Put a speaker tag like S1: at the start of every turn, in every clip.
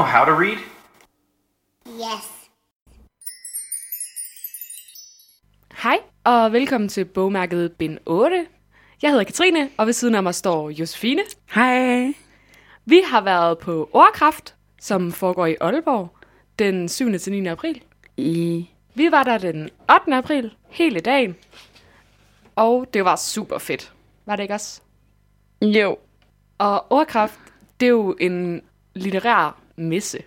S1: know how to read?
S2: Yes.
S3: Hej, og velkommen til bogmærket Bind 8. Jeg hedder Katrine, og ved siden af mig står Josefine.
S4: Hej.
S3: Vi har været på Ordkraft, som foregår i Aalborg, den 7. til 9. april.
S4: I...
S3: Vi var der den 8. april, hele dagen, og det var super fedt. Var det ikke også?
S4: Jo.
S3: Og Ordkraft, det er jo en litterær messe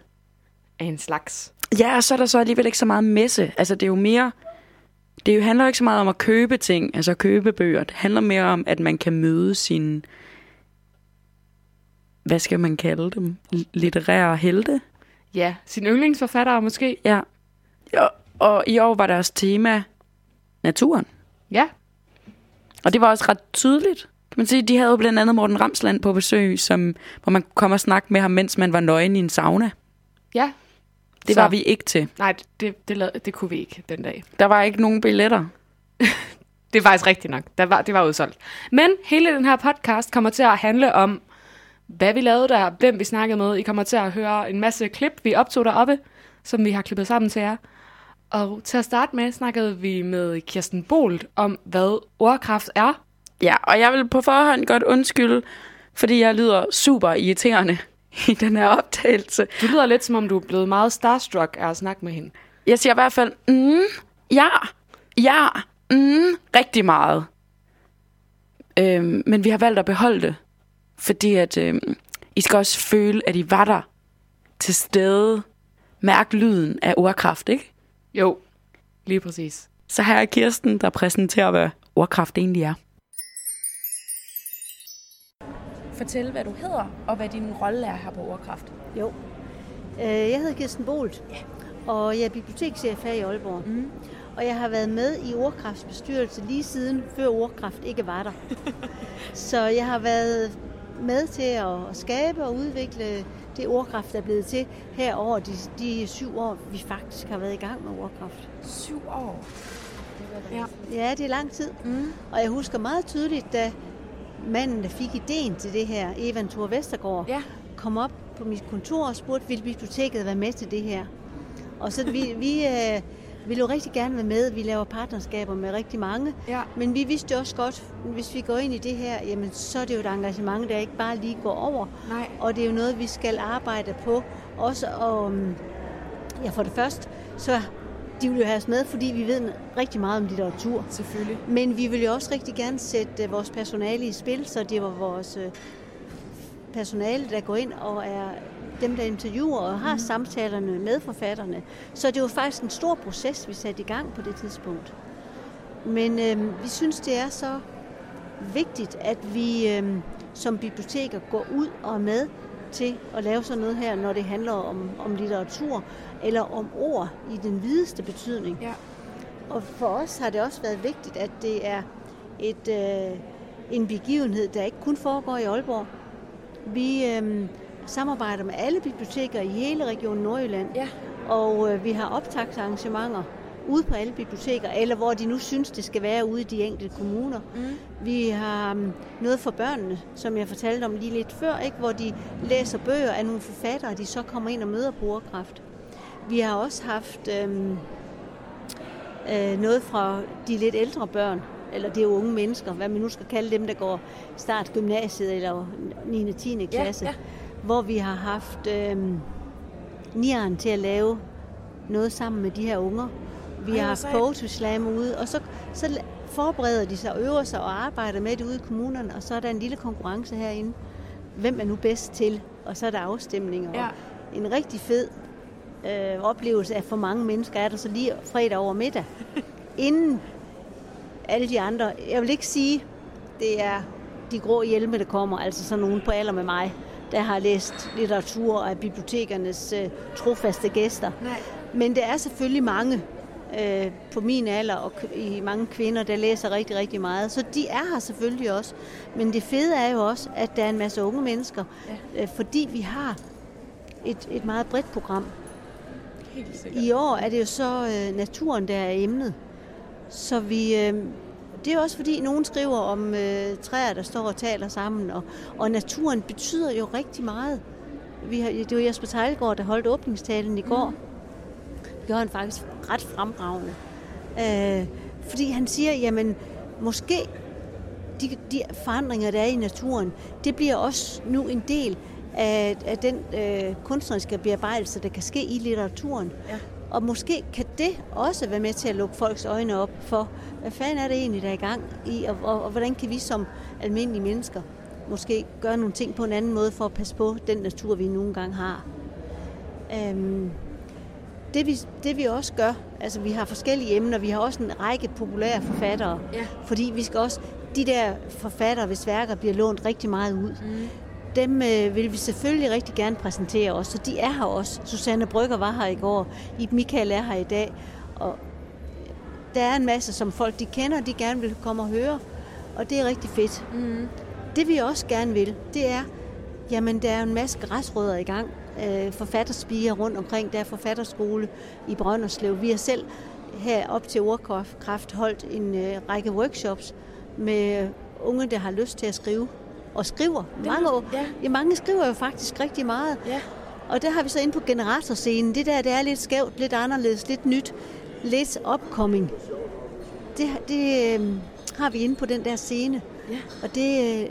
S3: af en slags.
S4: Ja, og så er der så alligevel ikke så meget messe. Altså, det er jo mere... Det jo handler ikke så meget om at købe ting, altså købe bøger. Det handler mere om, at man kan møde sine... Hvad skal man kalde dem? Litterære helte?
S3: Ja, sin yndlingsforfattere måske.
S4: Ja. Og, og i år var deres tema naturen.
S3: Ja,
S4: Og det var også ret tydeligt. Kan man sige, de havde jo blandt andet Morten Ramsland på besøg, som, hvor man kunne komme og snakke med ham, mens man var nøgen i en sauna.
S3: ja.
S4: Det
S3: Så-
S4: var vi ikke til.
S3: Nej, det, det, lavede- det kunne vi ikke den dag.
S4: Der var ikke nogen billetter.
S3: Det er faktisk rigtigt nok. Der var, det var udsolgt. Men hele den her podcast kommer til at handle om, hvad vi lavede der, hvem vi snakkede med. I kommer til at høre en masse klip, vi optog deroppe, som vi har klippet sammen til jer. Og til at starte med snakkede vi med Kirsten Bolt om, hvad ordkraft er.
S4: Ja, og jeg vil på forhånd godt undskylde, fordi jeg lyder super irriterende i den her optagelse.
S3: Du lyder lidt, som om du er blevet meget starstruck af at snakke med hende.
S4: Jeg siger i hvert fald, mm, ja, ja, mm, rigtig meget. Øhm, men vi har valgt at beholde det, fordi at øhm, I skal også føle, at I var der til stede. Mærk lyden af ordkraft, ikke?
S3: Jo, lige præcis.
S4: Så her er Kirsten, der præsenterer, hvad ordkraft egentlig er. Fortæl, hvad du hedder, og hvad din rolle er her på ordkraft.
S5: Jo. Øh, Jeg hedder Kirsten Bolt, og jeg er bibliotekschef her i Aalborg. Mm. Og jeg har været med i Ordkrafts bestyrelse lige siden, før Ordkraft ikke var der. Så jeg har været med til at skabe og udvikle det Ordkraft, der er blevet til her over de, de syv år, vi faktisk har været i gang med Ordkraft.
S4: Syv år. Ja.
S5: Ja, det er lang tid. Mm. Og jeg husker meget tydeligt, da manden, der fik ideen til det her, Evan Thor Vestergaard,
S4: Ja.
S5: kom op på mit kontor og spurgte, vil biblioteket være med til det her? Og så vi, vi øh, ville jo rigtig gerne være med. Vi laver partnerskaber med rigtig mange.
S4: Ja.
S5: Men vi vidste jo også godt, hvis vi går ind i det her, jamen, så er det jo et engagement, der ikke bare lige går over.
S4: Nej.
S5: Og det er jo noget, vi skal arbejde på. Også om, ja, for det første, så de vil jo have os med, fordi vi ved rigtig meget om litteratur.
S4: Selvfølgelig.
S5: Men vi vil jo også rigtig gerne sætte øh, vores personale i spil, så det var vores øh, personale, der går ind og er dem, der interviewer og har samtalerne med forfatterne. Så det var faktisk en stor proces, vi satte i gang på det tidspunkt. Men øh, vi synes, det er så vigtigt, at vi øh, som biblioteker går ud og er med til at lave sådan noget her, når det handler om, om litteratur eller om ord i den videste betydning.
S4: Ja.
S5: Og for os har det også været vigtigt, at det er et, øh, en begivenhed, der ikke kun foregår i Aalborg. Vi øh, samarbejder med alle biblioteker i hele Region Nordjylland,
S4: Ja.
S5: og øh, vi har optagsarrangementer ude på alle biblioteker, eller hvor de nu synes, det skal være ude i de enkelte kommuner. Mm. Vi har um, noget for børnene, som jeg fortalte om lige lidt før, ikke? hvor de læser bøger af nogle forfattere, de så kommer ind og møder ordkraft. Vi har også haft øhm, øh, noget fra de lidt ældre børn, eller det er unge mennesker, hvad man nu skal kalde dem, der går start gymnasiet eller 9. og 10. klasse,
S4: ja.
S5: hvor vi har haft øhm, nieren til at lave noget sammen med de her unger. Vi har haft poetry ude, og så, så forbereder de sig og øver sig og arbejder med det ude i kommunerne, og så er der en lille konkurrence herinde. Hvem er nu bedst til? Og så er der afstemninger.
S4: Ja.
S5: Og en rigtig fed øh, oplevelse af for mange mennesker er der så lige fredag over middag. Inden alle de andre, jeg vil ikke sige, det er de grå hjelme, der kommer, altså sådan nogen på alder med mig, der har læst litteratur er bibliotekernes øh, trofaste gæster.
S4: Nej.
S5: Men det er selvfølgelig mange øh, på min alder og i mange kvinder, der læser rigtig, rigtig meget. Så de er her selvfølgelig også. Men det fede er jo også, at der er en masse unge mennesker, ja. øh, fordi vi har et, et meget bredt program.
S4: Helt.
S5: I år er det jo så øh, naturen, der er emnet. Så vi, øh, det er også fordi, nogen skriver om øh, træer, der står og taler sammen, og, og naturen betyder jo rigtig meget vi har, det var Jesper Tejlgaard, der holdt åbningstalen i går. Mm. Gjorde han faktisk ret fremragende. Øh, fordi han siger, jamen måske de, de forandringer, der er i naturen, det bliver også nu en del af, af den øh, kunstneriske bearbejdelse, der kan ske i litteraturen.
S4: Ja.
S5: Og måske kan det også være med til at lukke folks øjne op for, hvad fanden er det egentlig, der er i gang i, og, og, og hvordan kan vi som almindelige mennesker måske gøre nogle ting på en anden måde for at passe på den natur, vi nogle gange har. Øhm, det, vi, det vi også gør, altså vi har forskellige emner, vi har også en række populære forfattere,
S4: Ja.
S5: fordi vi skal også, de der forfattere, hvis værker bliver lånt rigtig meget ud, mm. dem øh, vil vi selvfølgelig rigtig gerne præsentere også, så de er her også. Susanne Brygger var her i går, Ib Michael er her i dag, og der er en masse, som folk de kender, de gerne vil komme og høre, og det er rigtig fedt. Mm. Det vi også gerne vil, det er, jamen der er en masse græsrødder i gang, øh, forfatterspiger rundt omkring, der er forfatterskole i Brønderslev. Vi har selv her op til Ordkraft holdt en øh, række workshops med unge, der har lyst til at skrive. Og skriver. Mange,
S4: ja.
S5: ja, mange skriver jo faktisk rigtig meget.
S4: Ja.
S5: Og der har vi så inde på generatorscenen. Det der, det er lidt skævt, lidt anderledes, lidt nyt, lidt upcoming. Det, det øh, har vi inde på den der scene.
S4: Ja.
S5: Og det, øh,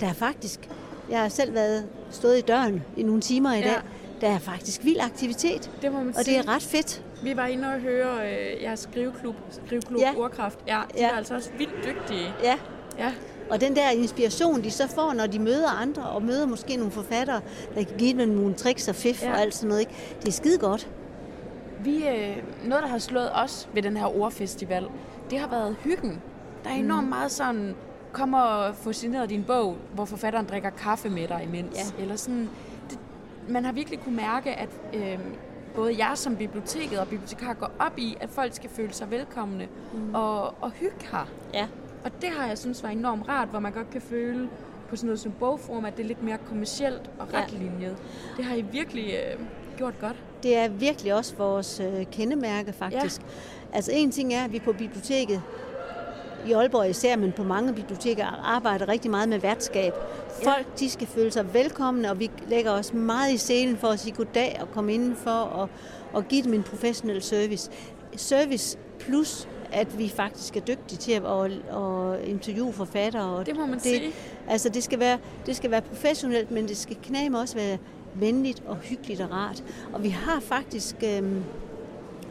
S5: der er faktisk, jeg har selv været stået i døren i nogle timer i
S4: Ja.
S5: dag, der er faktisk vild aktivitet.
S4: Det må man
S5: Og det
S4: sige.
S5: er ret fedt.
S4: Vi var inde og høre øh, jeres skriveklub, skriveklub
S5: Ja.
S4: ja. Ordkraft. Ja, de
S5: Ja.
S4: er altså også vildt dygtige.
S5: Ja.
S4: Ja.
S5: Og den der inspiration, de så får, når de møder andre, og møder måske nogle forfattere, der kan give dem nogle tricks og fif
S4: Ja.
S5: ja. og alt sådan noget, ikke? det er skide godt.
S4: Vi, øh, noget, der har slået os ved den her ordfestival, det har været hyggen. Der er enormt meget sådan, kom og få signeret din bog, hvor forfatteren drikker kaffe med dig imens.
S5: Ja.
S4: Eller sådan, det, man har virkelig kunne mærke, at øh, både jeg som biblioteket og bibliotekar går op i, at folk skal føle sig velkomne mm. og, og hygge her.
S5: Ja.
S4: Og det har jeg synes var enormt rart, hvor man godt kan føle på sådan noget som bogform, at det er lidt mere kommercielt og
S5: Ja.
S4: retlinjet. Det har I virkelig øh, gjort godt.
S5: Det er virkelig også vores øh, kendemærke, faktisk. Ja. Altså en ting er, at vi på biblioteket, i Aalborg især, men på mange biblioteker, arbejder rigtig meget med værtskab. Folk, de skal føle sig velkomne, og vi lægger os meget i scenen for at sige goddag og komme indenfor og, og give dem en professionel service. Service plus at vi faktisk er dygtige til at, at, at interviewe forfattere.
S4: Det må man
S5: det,
S4: sige.
S5: Altså det skal, være, det skal være professionelt, men det skal knæme også være venligt og hyggeligt og rart. Og vi har faktisk øhm,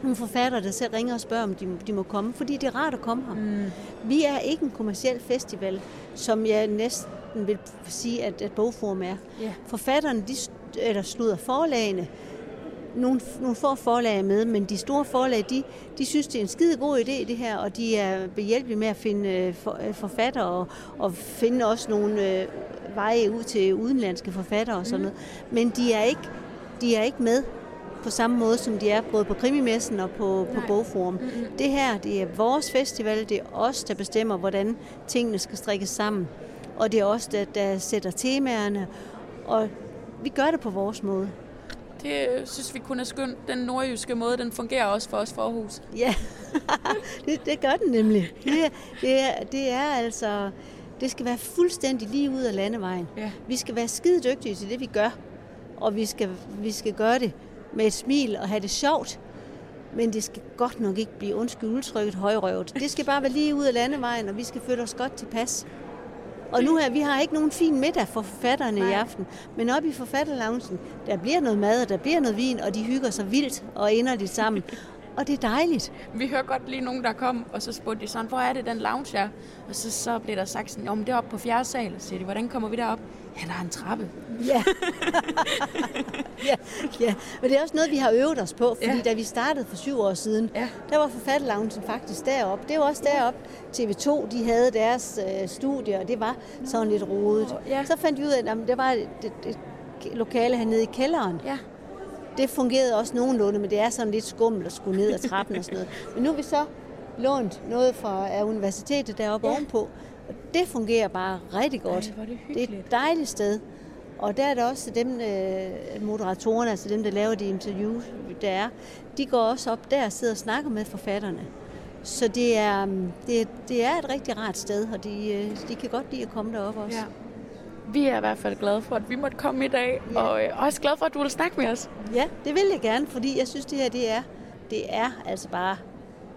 S5: nogle forfattere, der selv ringer og spørger, om de, de må komme, fordi det er rart at komme her. Mm. Vi er ikke en kommersiel festival, som jeg næsten vil sige, at, at Bogforum er.
S4: Ja.
S5: Forfatterne, de, eller slutter forlagene, nogle, nogle få forlag er med, men de store forlag, de, de synes, det er en skide god idé, det her, og de er behjælpelige med at finde øh, for, øh, forfattere og, og finde også nogle øh, veje ud til udenlandske forfattere og sådan noget. Men de er ikke, de er ikke med på samme måde, som de er både på Krimimessen og på, på Bogforum. Mm-hmm. Det her, det er vores festival, det er os, der bestemmer, hvordan tingene skal strikkes sammen. Og det er os, der, der sætter temaerne, og vi gør det på vores måde.
S4: Det synes vi kun er skønt. Den nordjyske måde, den fungerer også for os forhus.
S5: Ja, det, det gør den nemlig. Det, er- det, er, det er altså... Det skal være fuldstændig lige ud af landevejen.
S4: Ja.
S5: Vi skal være skide dygtige til det, vi gør. Og vi skal, vi skal gøre det med et smil og have det sjovt. Men det skal godt nok ikke blive undskyld udtrykket højrøvet. Det skal bare være lige ud af landevejen, og vi skal føle os godt tilpas. Og nu her, vi har ikke nogen fin middag for forfatterne Nej. i aften, men oppe i forfatterloungen, der bliver noget mad, og der bliver noget vin, og de hygger sig vildt og inderligt sammen. Og det er dejligt.
S4: Vi hører godt lige nogen, der kom, og så spurgte de sådan, hvor er det, den lounge er? Og så, så blev der sagt sådan, men det er oppe på fjerde sal. Så siger de, hvordan kommer vi derop? Der er en trappe.
S5: Ja. ja, ja, men det er også noget, vi har øvet os på, fordi
S4: Ja.
S5: da vi startede for syv år siden,
S4: Ja.
S5: der var forfatterloungen faktisk deroppe. Det var også deroppe, TV2, de havde deres øh, studie, og det var sådan lidt rodet.
S4: Ja.
S5: Så fandt vi ud af, at der var et, et, et lokale hernede i kælderen.
S4: Ja.
S5: Det fungerede også nogenlunde, men det er sådan lidt skummelt at skulle ned ad trappen og sådan noget. Men nu har vi så lånt noget fra af universitetet deroppe
S4: ja.
S5: ovenpå, og det fungerer bare rigtig godt.
S4: Ej, det
S5: det er et dejligt sted. Og der er der også dem, øh, moderatorerne, altså dem, der laver de interviews, der er, de går også op der og sidder og snakker med forfatterne. Så det er, um, det, er- det er et rigtig rart sted, og de, øh, de kan godt lide at komme derop også.
S4: ja. vi er i hvert fald glade for, at vi måtte komme i dag, ja. og øh, også glade for, at du vil snakke med os.
S5: Ja, det vil jeg gerne, fordi jeg synes, det her det er, det er altså bare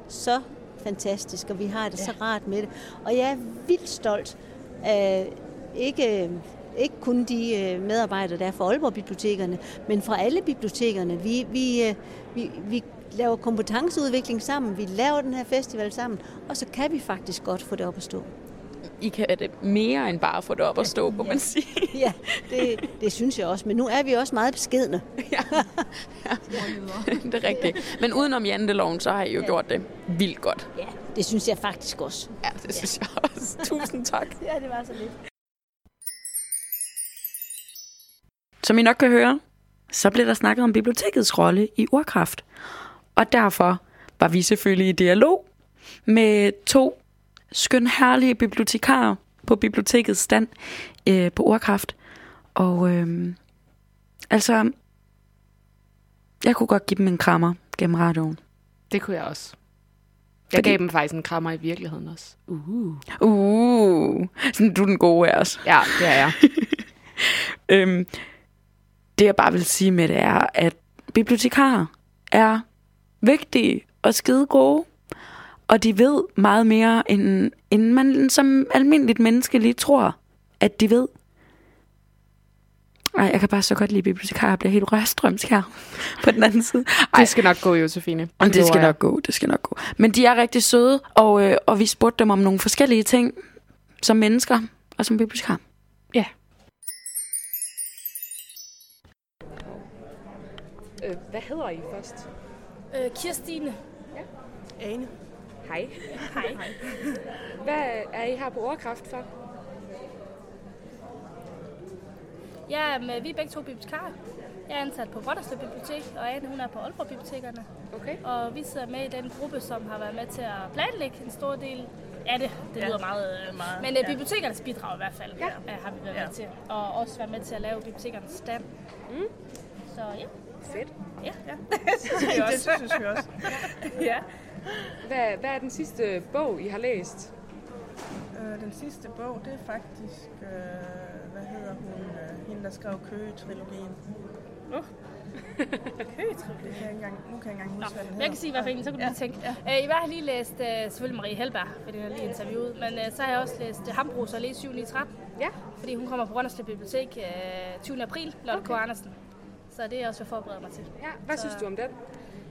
S5: så fantastisk, og vi har det ja. så rart med det. Og jeg er vildt stolt af ikke, ikke kun de øh, medarbejdere, der er fra Aalborg Bibliotekerne, men fra alle bibliotekerne. Vi, vi, øh, vi, vi laver kompetenceudvikling sammen, vi laver den her festival sammen, og så kan vi faktisk godt få det op at stå.
S4: I kan det mere end bare få det op at stå, må man sige.
S5: Ja, det, det synes jeg også, men nu er vi også meget beskedne.
S4: ja. ja. det er rigtigt. Men udenom janteloven, så har I jo ja. gjort det vildt godt.
S5: Ja, det synes jeg faktisk også.
S4: Ja, det synes ja. jeg også. Tusind tak.
S5: ja, det var så lidt.
S4: Som I nok kan høre, så blev der snakket om bibliotekets rolle i urkraft. Og derfor var vi selvfølgelig i dialog med to skøn herlige bibliotekarer på bibliotekets stand øh, på Urkraft. Og øh, altså, jeg kunne godt give dem en krammer gennem radioen.
S6: Det kunne jeg også. Jeg Fordi... gav dem faktisk en krammer i virkeligheden også.
S4: Uh. Uh. Sådan, du er den gode af os.
S6: Ja, det er jeg.
S4: øhm, det jeg bare vil sige med det er, at bibliotekarer er vigtige og skide gode. Og de ved meget mere, end, end man som almindeligt menneske lige tror, at de ved. Ej, jeg kan bare så godt lide bibliotekarer. Jeg bliver helt rørstrømsk her på den anden side.
S6: Ej. Det skal nok gå, Josefine.
S4: Det, det skal nok gå, det skal nok gå. Men de er rigtig søde, og, øh, og vi spurgte dem om nogle forskellige ting, som mennesker og som bibliotekar.
S6: Ja. Øh, hvad hedder I først?
S1: Øh, Kirstine.
S6: Ja. Ane. Hej. Hej. Hvad er I her på Ordkraft for?
S1: Ja, men vi er begge to bibliotekarer. Jeg er ansat på Brønderslev Bibliotek, og Anne hun er på Aalborg Bibliotekerne.
S6: Okay.
S1: Og vi sidder med i den gruppe, som har været med til at planlægge en stor del af det. Det ja. lyder meget, øh, meget men uh, ja. bibliotekernes bidrag i hvert fald ja. Ja, har vi været ja. med til. Og også været med til at lave bibliotekernes stand. Mm. Så ja.
S6: Fedt.
S1: Ja,
S7: ja. det synes vi også. det synes vi også.
S6: ja. Hvad, hvad er den sidste bog, I har læst?
S7: Øh, den sidste bog, det er faktisk, øh, hvad hedder hun, øh, hende der skrev Køge-trilogien.
S1: Uh.
S7: Køge-trilogien? Jeg engang, nu kan jeg ikke engang huske, Nå, hvad den
S1: hedder. Jeg kan sige, hvad for en, så kan du ja. lige tænke. Ja. Øh, I har lige læst uh, selvfølgelig Marie Helberg, fordi jeg lige interviewet, men uh, så har jeg også læst uh, Hambros og læst 7 i 13.
S6: Ja.
S1: Fordi hun kommer på Rønderslev Bibliotek uh, 20. april, Lotte okay. K. Andersen. Så det er også, jeg forbereder mig til.
S6: Ja, hvad så, synes du om den?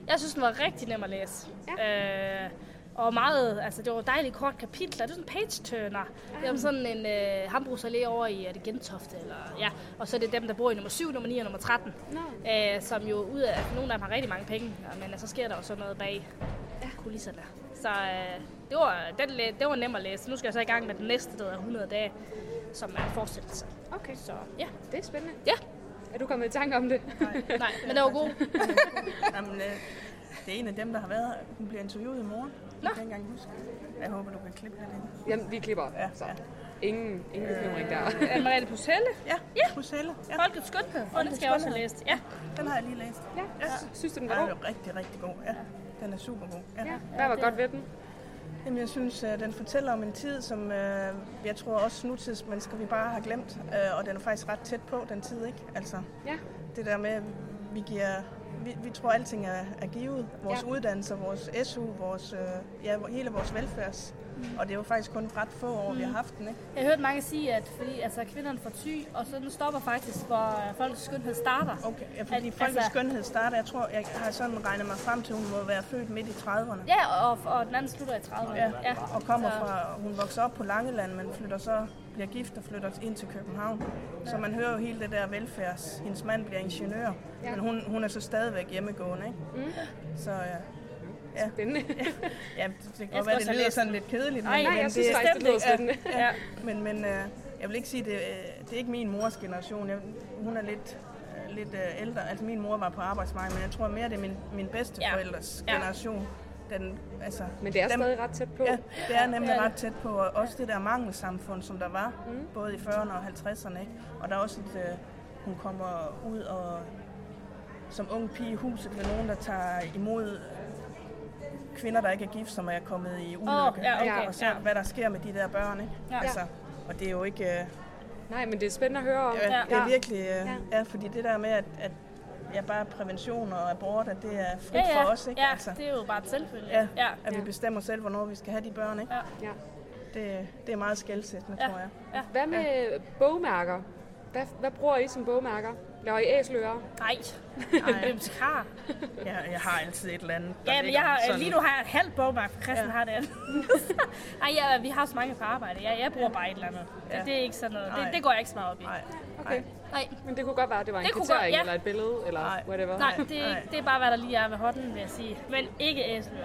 S1: Jeg synes, den var rigtig nem at læse. Ja. Øh, og meget, altså det var dejligt kort kapitler. Det er sådan en page-turner. Det er sådan en øh, Hambros Allé over i, er det Gentofte? Eller, ja. Og så er det dem, der bor i nummer 7, nummer 9 og nummer 13. No. Øh, som jo ud af, nogle af dem har rigtig mange penge. Men så sker der jo sådan noget bag ja. kulisserne. Så øh, det, var, den, det var nemt at læse. Nu skal jeg så i gang med den næste, der hedder 100 dage, som er en fortsættelse.
S6: Okay.
S1: Så ja.
S6: Det er spændende.
S1: Ja.
S6: Er du kommet i tanke om det?
S1: Nej, Nej men det var god.
S7: Jamen, øh, det er en af dem, der har været. Hun bliver interviewet i morgen. Nå. Jeg kan ikke engang huske. Jeg håber, du kan klippe lidt ind.
S6: Jamen, vi klipper. Ja, så. Ja. Ingen, ingen bekymring der.
S1: Er Mariette Puselle?
S7: Ja,
S1: ja.
S7: Puselle. Ja.
S1: Folkets skønhed. Og den skal jeg også have læst. Ja.
S7: Den har jeg lige læst.
S6: Ja. ja. Synes du, den var
S7: god? Den er rigtig, rigtig god. Ja. Den er super god.
S6: Ja. ja. Hvad var godt ved den?
S7: Jamen, jeg synes, at den fortæller om en tid, som øh, jeg tror også nutidsmennesker vi bare har glemt. Øh, og den er faktisk ret tæt på, den tid, ikke? Altså,
S6: ja.
S7: det der med, vi giver vi, vi tror, at alting er, er givet. Vores ja. uddannelser, vores SU, vores, øh, ja, hele vores velfærds. Mm. Og det er jo faktisk kun ret få år, mm. vi har mm. haft den. Ikke?
S1: Jeg har hørt mange sige, at fordi, altså, kvinderne får ty, og så den stopper faktisk, hvor øh, folkets skønhed starter.
S7: Okay, ja, fordi at, folkets altså, skønhed starter, jeg tror, jeg har sådan regnet mig frem til, at hun må være født midt i 30'erne.
S1: Ja, og, og den anden slutter i 30'erne.
S7: Ja, ja. og kommer så. fra, hun vokser op på Langeland, men flytter så bliver gift og flytter ind til København. Ja. Så man hører jo hele det der velfærds. Hendes mand bliver ingeniør, ja. men hun, hun er så stadigvæk hjemmegående. Ikke? Mm. Så ja.
S6: Ja. Spændende.
S7: ja, det, det kan godt være, det lyder sådan lidt kedeligt.
S6: Nej, men, jeg synes det, faktisk, det lyder spændende.
S7: Ja, ja. Men, men uh, jeg vil ikke sige, det, uh, det er ikke min mors generation. Jeg, hun er lidt, uh, lidt uh, ældre. Altså min mor var på arbejdsmarkedet, men jeg tror mere, det er min, min bedsteforældres ja. generation. Den, altså,
S6: Men det er dem, stadig ret tæt på.
S7: Ja, det er nemlig ret tæt på. Og også det der mangelsamfund, som der var, mm. både i 40'erne og 50'erne. Ikke? Og der er også et, uh, hun kommer ud og som ung pige i huset med nogen, der tager imod kvinder, der ikke er gift, som er kommet i ulykke. Oh, ja, okay, og så ja. hvad der sker med de der børn. Ikke? Ja. Altså, og det er jo ikke... Uh,
S3: Nej, men det er spændende at høre om.
S8: Ja,
S1: Ja.
S8: det er virkelig, ja. ja, fordi det der med, at, at ja, bare prævention og abort, at det er frit
S1: Ja, ja.
S8: for os, ikke?
S1: ja
S8: altså,
S1: det er jo bare et selvfølge.
S8: ja,
S1: ja.
S8: at vi bestemmer selv, hvornår vi skal have de børn, ikke?
S1: Ja.
S3: Ja.
S8: Det, det er meget skældsættende,
S1: Ja.
S8: tror jeg.
S3: Hvad med bogmærker? Hvad, hvad bruger I som bogmærker? Laver I æsler?
S1: Nej, bibliotekar.
S8: Jeg, jeg har altid et eller andet,
S1: Ja, men jeg har,
S8: sådan-
S1: lige nu har jeg et halvt bogmærk, for Christian
S8: Ja.
S1: har det andet. Nej, ja, vi har så mange på arbejde. Ja, jeg bruger bare et eller andet. Det,
S8: Ja.
S1: det er ikke sådan noget. Det,
S8: Nej.
S1: det går jeg ikke så meget op i.
S8: Nej,
S3: Okay.
S1: Nej,
S3: Men det kunne godt være, at det var en
S1: Det kunne
S3: kvittering
S1: godt- ja.
S3: eller et billede, eller
S8: Nej.
S3: whatever.
S1: nej, det er,
S8: Nej.
S1: ikke, det er bare, hvad der lige er ved hånden, vil jeg sige. Men ikke æsler.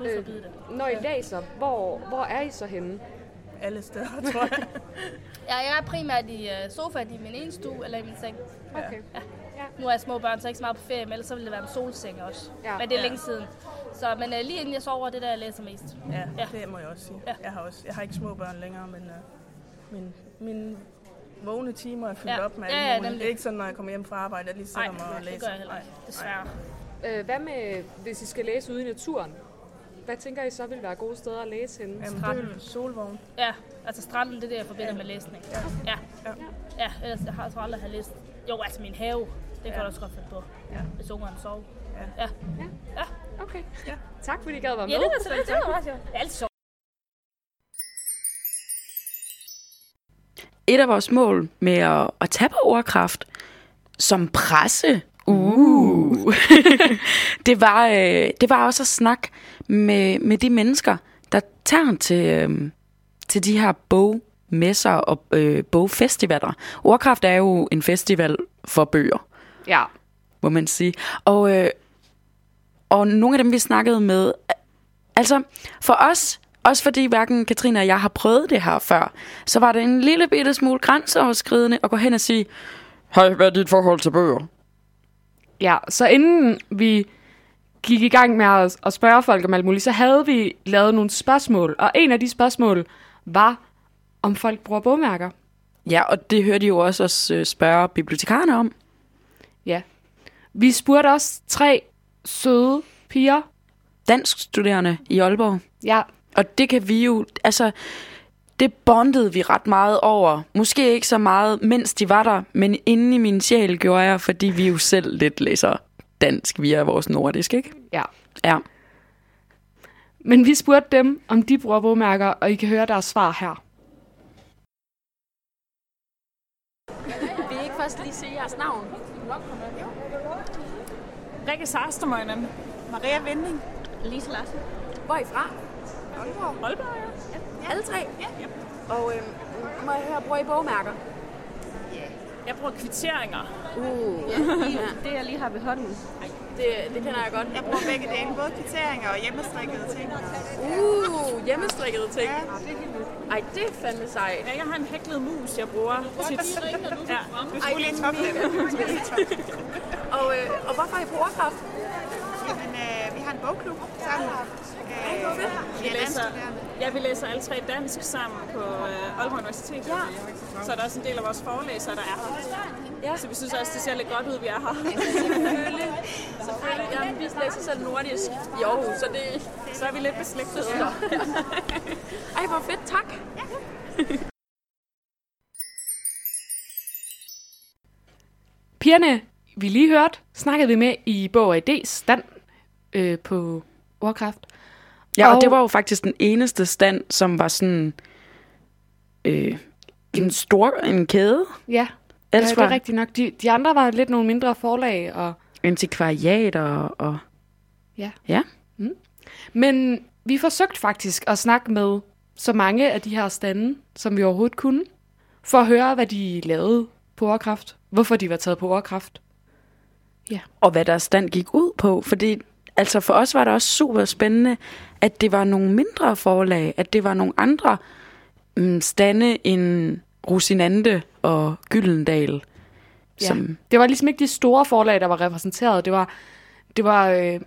S3: Øh,
S1: det.
S3: Når I læser, hvor, hvor er I så henne?
S8: alle steder, tror jeg.
S1: Ja, jeg er primært i uh, sofaen i min ene stue, eller i min seng.
S3: Okay.
S1: Nu er jeg små børn, så ikke så meget på ferie, men ellers så ville det være en solseng også.
S3: Ja.
S1: Men det er
S8: Ja.
S1: længe siden. Så, men uh, lige inden jeg sover, det er der, jeg læser mest.
S8: Ja,
S1: Ja.
S8: det må jeg også sige.
S1: Ja.
S8: Jeg har, også, jeg har ikke små børn længere, men uh, min, min vågne timer er fyldt
S1: Ja.
S8: op med
S1: Ja, ja, nemlig.
S8: Det er ikke sådan, når jeg kommer hjem fra arbejde, at jeg lige
S1: Nej,
S8: sætter mig og læser.
S1: det gør jeg heller ikke, desværre.
S3: Øh, hvad med, hvis I skal læse ude i naturen? Hvad tænker I så vil være gode steder at læse henne?
S8: Jamen, det vel solvogn.
S1: Ja, altså stranden, det er det, jeg forbinder med læsning. Ja. Ja.
S8: Ja.
S1: ja. ellers jeg har jeg tror aldrig have læst. Jo, altså min have, det kan jeg også godt finde på.
S8: Ja.
S1: Hvis ungerne sover.
S8: Ja.
S1: Ja. ja.
S3: Okay.
S8: Ja.
S3: Tak fordi I gad være med.
S1: Ja, det var så. Det var er altid sjovt.
S4: Et af vores mål med at, at tage på ordkraft som presse, uh, det, var, øh, det var også at snakke med, med de mennesker, der tager til, øh, til de her bogmesser og øh, bogfestivaler. Ordkraft er jo en festival for bøger.
S3: Ja.
S4: må man sige. Og, øh, og nogle af dem, vi snakkede med, altså for os, også fordi hverken Katrine og jeg har prøvet det her før, så var det en lille bitte smule grænseoverskridende at gå hen og sige, Hej, hvad er dit forhold til bøger?
S3: Ja, så inden vi gik i gang med at, at spørge folk om alt muligt, så havde vi lavet nogle spørgsmål. Og en af de spørgsmål var, om folk bruger bogmærker.
S4: Ja, og det hørte de jo også os øh, spørge bibliotekarerne om.
S3: Ja. Vi spurgte også tre søde piger.
S4: Dansk studerende i Aalborg.
S3: Ja,
S4: Og det kan vi jo, altså, det bondede vi ret meget over. Måske ikke så meget, mens de var der, men inde i min sjæl gjorde jeg, fordi vi jo selv lidt læser dansk via vores nordisk, ikke?
S3: ja.
S4: Ja.
S3: Men vi spurgte dem, om de bruger bogmærker, og I kan høre deres svar her.
S9: Vil I ikke først lige sige jeres navn?
S10: Rikke Sarstermøgnen. Maria Vinding.
S9: Lise Larsen. Hvor er I fra?
S10: Aalborg. Aalborg, ja.
S9: Alle tre? Ja. Og øhm, må jeg høre, bruger I bogmærker?
S10: Jeg bruger kvitteringer.
S9: Uh, ja.
S11: Det, jeg lige har ved hånden.
S9: Det, det kender jeg godt.
S11: Jeg bruger begge dele, både kvitteringer og hjemmestrikkede ting.
S9: Uh, hjemmestrikkede ting. Ej, det er fandme sejt.
S10: Ja, jeg har en hæklet mus, jeg bruger tit. Ja.
S11: Du skulle lige toppe den. Lige.
S9: Og, øh, og hvorfor er I på ordkraft?
S11: Jamen, øh, vi har en bogklub sammen. Øh, vi
S10: Vi
S11: er
S10: læser,
S11: danskstuderende.
S10: Ja, vi læser alle tre dansk sammen på øh, Aalborg Universitet. Ja. Så er der også en del af vores forelæsere, der er her.
S9: Ja.
S10: Så vi synes også, det ser lidt godt ud, vi er her.
S9: Selvfølgelig. Selvfølgelig. Jamen, vi læser selv nordisk i Aarhus, så det...
S10: Så er vi lidt beslægtet.
S9: Ej, hvor fedt. Tak.
S3: Pigerne, vi lige hørte, snakkede vi med i Bog og Idés stand øh, på Ordkraft.
S4: Ja, og,
S3: Og-
S4: det var jo faktisk den eneste stand, som var sådan øh, en stor en kæde.
S3: Ja, ja
S4: Ellers
S3: det er rigtigt nok. De, de andre var lidt nogle mindre forlag, og
S4: antikvariat og, og
S3: Ja.
S4: ja.
S3: Men vi forsøgte faktisk at snakke med så mange af de her stande, som vi overhovedet kunne, for at høre, hvad de lavede på Ordkraft. Hvorfor de var taget på Ordkraft.
S4: og hvad deres stand gik ud på. Fordi altså for os var det også super spændende, at det var nogle mindre forlag, at det var nogle andre mm, stande end Rosinante og Gyldendal.
S3: Ja.
S4: Som,
S3: Det var ligesom ikke de store forlag, der var repræsenteret. Det var, det var øh,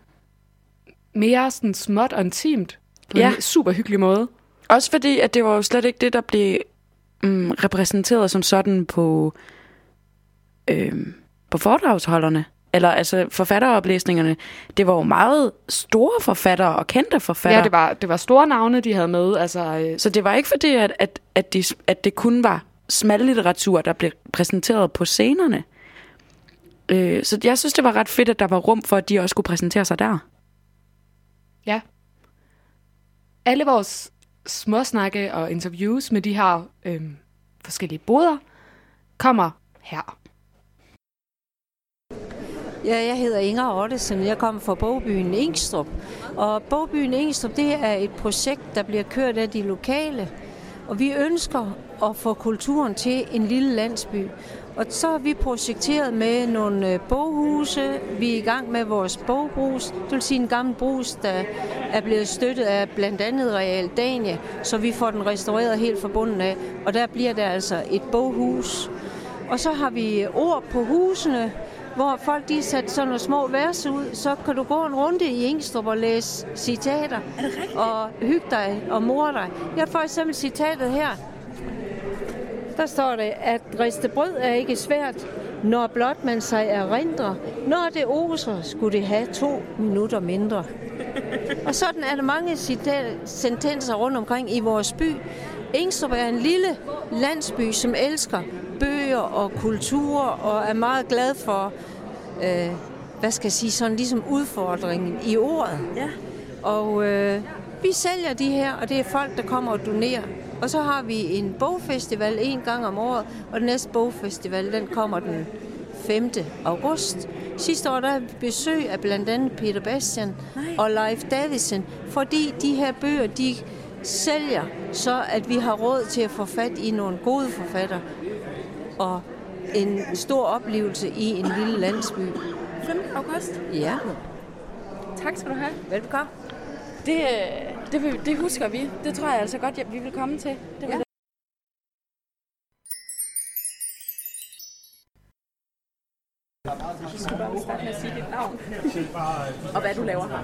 S3: mere sådan småt og intimt på
S4: Ja.
S3: en super hyggelig måde.
S4: også fordi, at det var jo slet ikke det, der blev mm, repræsenteret som sådan på, øh, på foredragsholderne. Eller altså forfatteroplæsningerne. Det var jo meget store forfattere og kendte forfattere.
S3: Ja, det var, det var store navne, de havde med. Altså, øh,
S4: Så det var ikke fordi, at, at, at, de, at det kun var smallitteratur, der blev præsenteret på scenerne. Øh, så jeg synes, det var ret fedt, at der var rum for, at de også kunne præsentere sig der.
S3: Ja. Alle vores småsnakke og interviews med de her øhm, forskellige boder kommer her.
S12: Ja, jeg hedder Inger Ottesen. Jeg kommer fra Bogbyen Ingstrup. Og Bogbyen Ingstrup, det er et projekt, der bliver kørt af de lokale. Og vi ønsker at få kulturen til en lille landsby. Og så har vi projekteret med nogle øh, boghuse. Vi er i gang med vores bogbrus. Det vil sige en gammel brus, der er blevet støttet af blandt andet Real Dania, så vi får den restaureret helt fra bunden af. Og der bliver der altså et boghus. Og så har vi ord på husene, hvor folk de sat sådan nogle små vers ud, så kan du gå en runde i Ingstrup og læse citater. Og hygge dig og mor dig. Jeg har for eksempel citatet her. Der står det, at riste brød er ikke svært, når blot man sig erindrer. Når det oser, skulle det have to minutter mindre. Og sådan er der mange cita- sentenser rundt omkring i vores by. Ingstrup er en lille landsby, som elsker bøger og kultur og er meget glad for, øh, hvad skal jeg sige, sådan ligesom udfordringen i ordet.
S9: Ja.
S12: Og øh, vi sælger de her, og det er folk, der kommer og donerer. Og så har vi en bogfestival en gang om året, og den næste bogfestival, den kommer den 5. august. Sidste år der havde vi besøg af blandt andet Peter Bastian Nej. og Leif Davidsen, fordi de her bøger, de sælger, så at vi har råd til at få fat i nogle gode forfatter og en stor oplevelse i en lille landsby.
S9: 5. august.
S12: Ja.
S9: Tak skal du have.
S12: Velbekomme.
S9: Det, øh, det, det husker vi. Det tror jeg altså godt, at vi vil komme til. Det vil
S12: Ja.
S9: Du skal bare starte med at sige dit navn. Og hvad du laver her.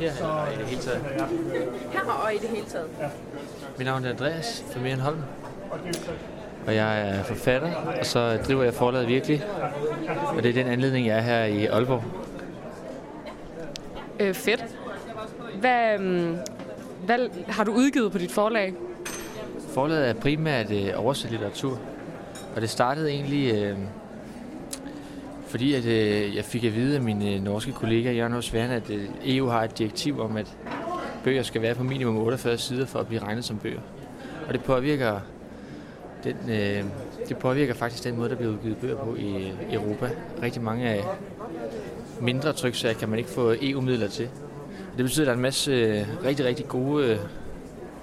S13: Her og i det hele taget.
S9: Her og i det hele taget.
S13: Mit navn er Andreas Familien Holm. Og jeg er forfatter, og så driver jeg forlaget virkelig. Og det er den anledning, jeg er her i Aalborg.
S3: Øh, fedt. Hvad, øhm, hvad har du udgivet på dit forlag?
S13: Forlaget er primært øh, oversat litteratur. Og det startede egentlig, øh, fordi at, øh, jeg fik at vide af min øh, norske kollega Jørgen H. Sværne, at øh, EU har et direktiv om, at bøger skal være på minimum 48 sider for at blive regnet som bøger. Og det påvirker, den, øh, det påvirker faktisk den måde, der bliver udgivet bøger på i Europa. Rigtig mange af mindre tryksager kan man ikke få EU-midler til. Det betyder, at der er en masse øh, rigtig, rigtig gode øh,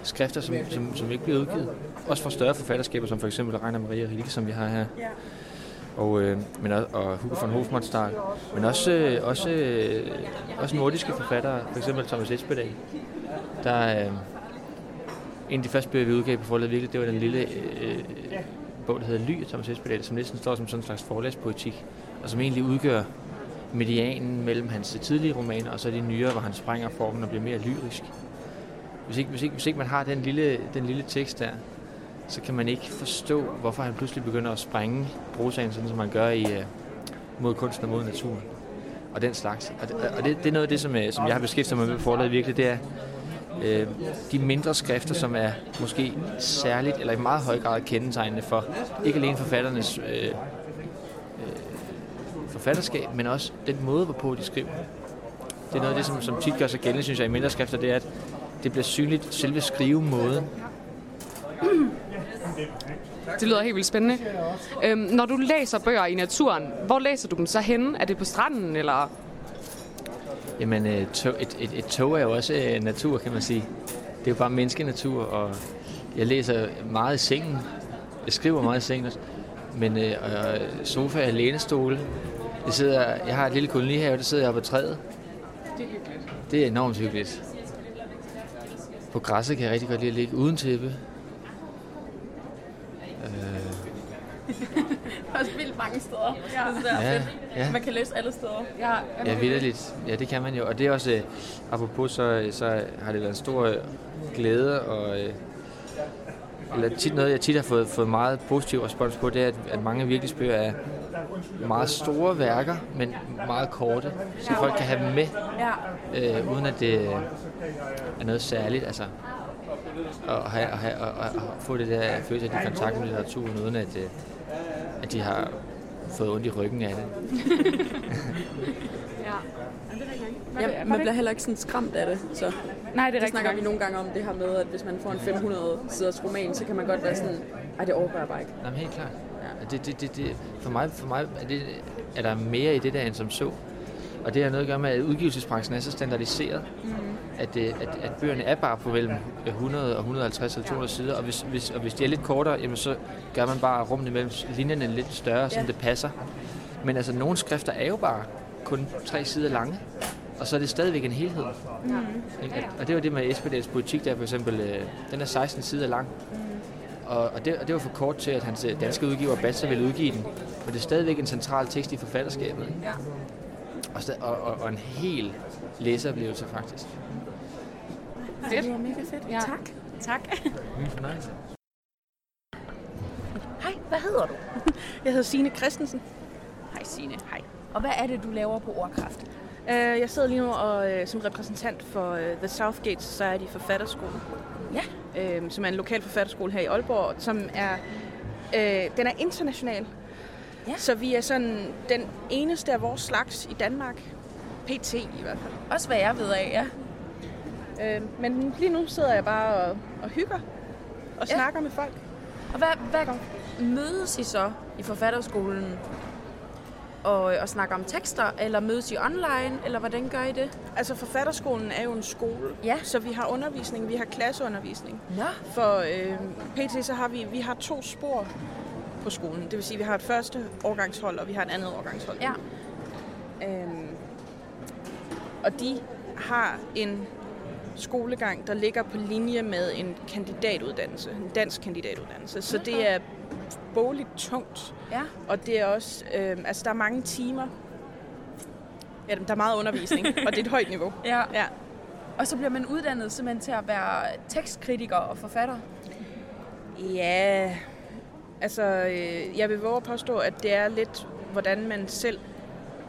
S13: skrifter, som, som, som ikke bliver udgivet. Også fra større forfatterskaber, som for eksempel Rainer Maria Rilke, som vi har her.
S9: Ja.
S13: Og, øh, men også, og Hugo von Hofmannsthal. Men også, øh, også, øh, også nordiske forfattere, for eksempel Thomas Espedal. Der øh, en af de første bøger, vi udgav på forladet virkelig, det var den lille øh, øh bog, der hedder Ly af Thomas Espedal, som næsten står som sådan en slags forlagspoetik, og som egentlig udgør medianen mellem hans tidlige romaner og så de nyere, hvor han sprænger formen og bliver mere lyrisk. Hvis ikke, hvis ikke, hvis ikke man har den lille, den lille tekst der, så kan man ikke forstå, hvorfor han pludselig begynder at sprænge prosaen, sådan som man gør i øh, mod kunsten og mod naturen. Og den slags. Og det, og det, det er noget af det, som, øh, som jeg har beskæftiget mig med på virkelig, det er øh, de mindre skrifter, som er måske særligt, eller i meget høj grad kendetegnende for, ikke alene forfatternes øh, øh, forfatterskab, men også den måde, hvorpå de skriver. Det er noget af det, som, som tit gør sig gældende, synes jeg, i mindre skrifter, det er, at det bliver synligt selve skrivemåden.
S3: Det lyder helt vildt spændende. Øhm, når du læser bøger i naturen, hvor læser du dem så henne? Er det på stranden, eller...
S13: Jamen, øh, tog, et, et, et tog er jo også øh, natur, kan man sige. Det er jo bare menneskenatur, og jeg læser meget i sengen. Jeg skriver meget i sengen også. Men øh, og sofa og lænestole. Jeg, sidder, jeg har et lille kolonihave, der sidder jeg oppe på træet. Det er enormt hyggeligt. På græsset kan jeg rigtig godt lide at ligge uden tæppe. Øh,
S9: Også vildt mange steder. Ja. Det er
S13: Ja, ja.
S9: Man kan læse alle steder. Ja,
S13: Ja, vidderligt. Ja, det kan man jo. Og det er også, øh, apropos, så, så har det været en stor øh, glæde, og øh, eller tit noget, jeg tit har fået, fået meget positiv respons på, det er, at, at mange virkelig bøger er meget store værker, men meget korte, så folk kan have dem med,
S9: Ja.
S13: øh, uden at det øh, er noget særligt. Altså, og, have, og, have, og, og få det der følelse af de kontakt med litteraturen, uden at, øh, at de har fået ondt i ryggen af det.
S6: ja.
S3: Ja, man bliver heller ikke sådan skræmt af det. Så.
S6: Nej, det er
S3: det snakker
S6: nok.
S3: vi nogle gange om det her med, at hvis man får en 500 siders roman, så kan man godt være sådan, ej, det overgår jeg bare ikke.
S13: Nej, men helt klart. Ja. Det, det, det, det, for mig, for mig er, det, er der mere i det der, end som så. Og det har noget at gøre med, at udgivelsespraksisen er så standardiseret, mm. At, det, at, at bøgerne er bare på mellem 100 og 150 eller 200 sider, og hvis, hvis, og hvis de er lidt kortere, jamen så gør man bare rummene mellem linjerne lidt større, så
S3: Ja.
S13: det passer. Men altså, nogle skrifter er jo bare kun tre sider lange, og så er det stadigvæk en helhed.
S3: Mm.
S13: Ikke? At- Og det var det med Espedals politik, der for eksempel, øh, den er 16 sider lang. Og, og, det, og det var for kort til, at hans øh, danske udgiver Batser ville udgive den. Men det er stadigvæk en central tekst i forfatterskabet. Ikke?
S3: Ja.
S13: Og, og, og en hel læseoplevelse, faktisk.
S3: Fedt. Det var mega fedt.
S6: Ja.
S3: Tak. Tak.
S13: Min fornøjelse.
S4: Hej, hvad hedder du?
S8: Jeg hedder Signe Christensen.
S4: Hej Signe. Hej. Og hvad er det, du laver på Ordkraft?
S8: Uh, jeg sidder lige nu og, uh, som repræsentant for uh, The Southgate Society Forfatterskole.
S4: Ja.
S8: Uh, som er en lokal forfatterskole her i Aalborg, som er, den er international.
S4: Ja.
S8: Så vi er sådan den eneste af vores slags i Danmark. PT i hvert fald.
S4: Også hvad jeg ved af, ja.
S8: Uh, men lige nu sidder jeg bare og, og hygger og
S4: Ja.
S8: snakker med folk.
S4: Og hvad, hvad mødes I så i forfatterskolen og, og snakker om tekster, eller mødes I online, eller hvordan gør I det?
S8: Altså forfatterskolen er jo en skole,
S4: ja.
S8: så vi har undervisning, vi har klasseundervisning.
S4: Nå.
S8: For øh, PT så har vi, vi har to spor på skolen. Det vil sige, vi har et første årgangshold, og vi har et andet årgangshold.
S4: Ja.
S8: Øhm, og de har en skolegang, der ligger på linje med en kandidatuddannelse, en dansk kandidatuddannelse. Så det er bogligt tungt.
S4: Ja.
S8: Og det er også, øh, altså der er mange timer. Ja, der er meget undervisning, og det er et højt niveau.
S4: Ja.
S8: ja.
S4: Og så bliver man uddannet simpelthen til at være tekstkritiker og forfatter.
S8: Ja, altså øh, jeg vil våge at påstå, at det er lidt, hvordan man selv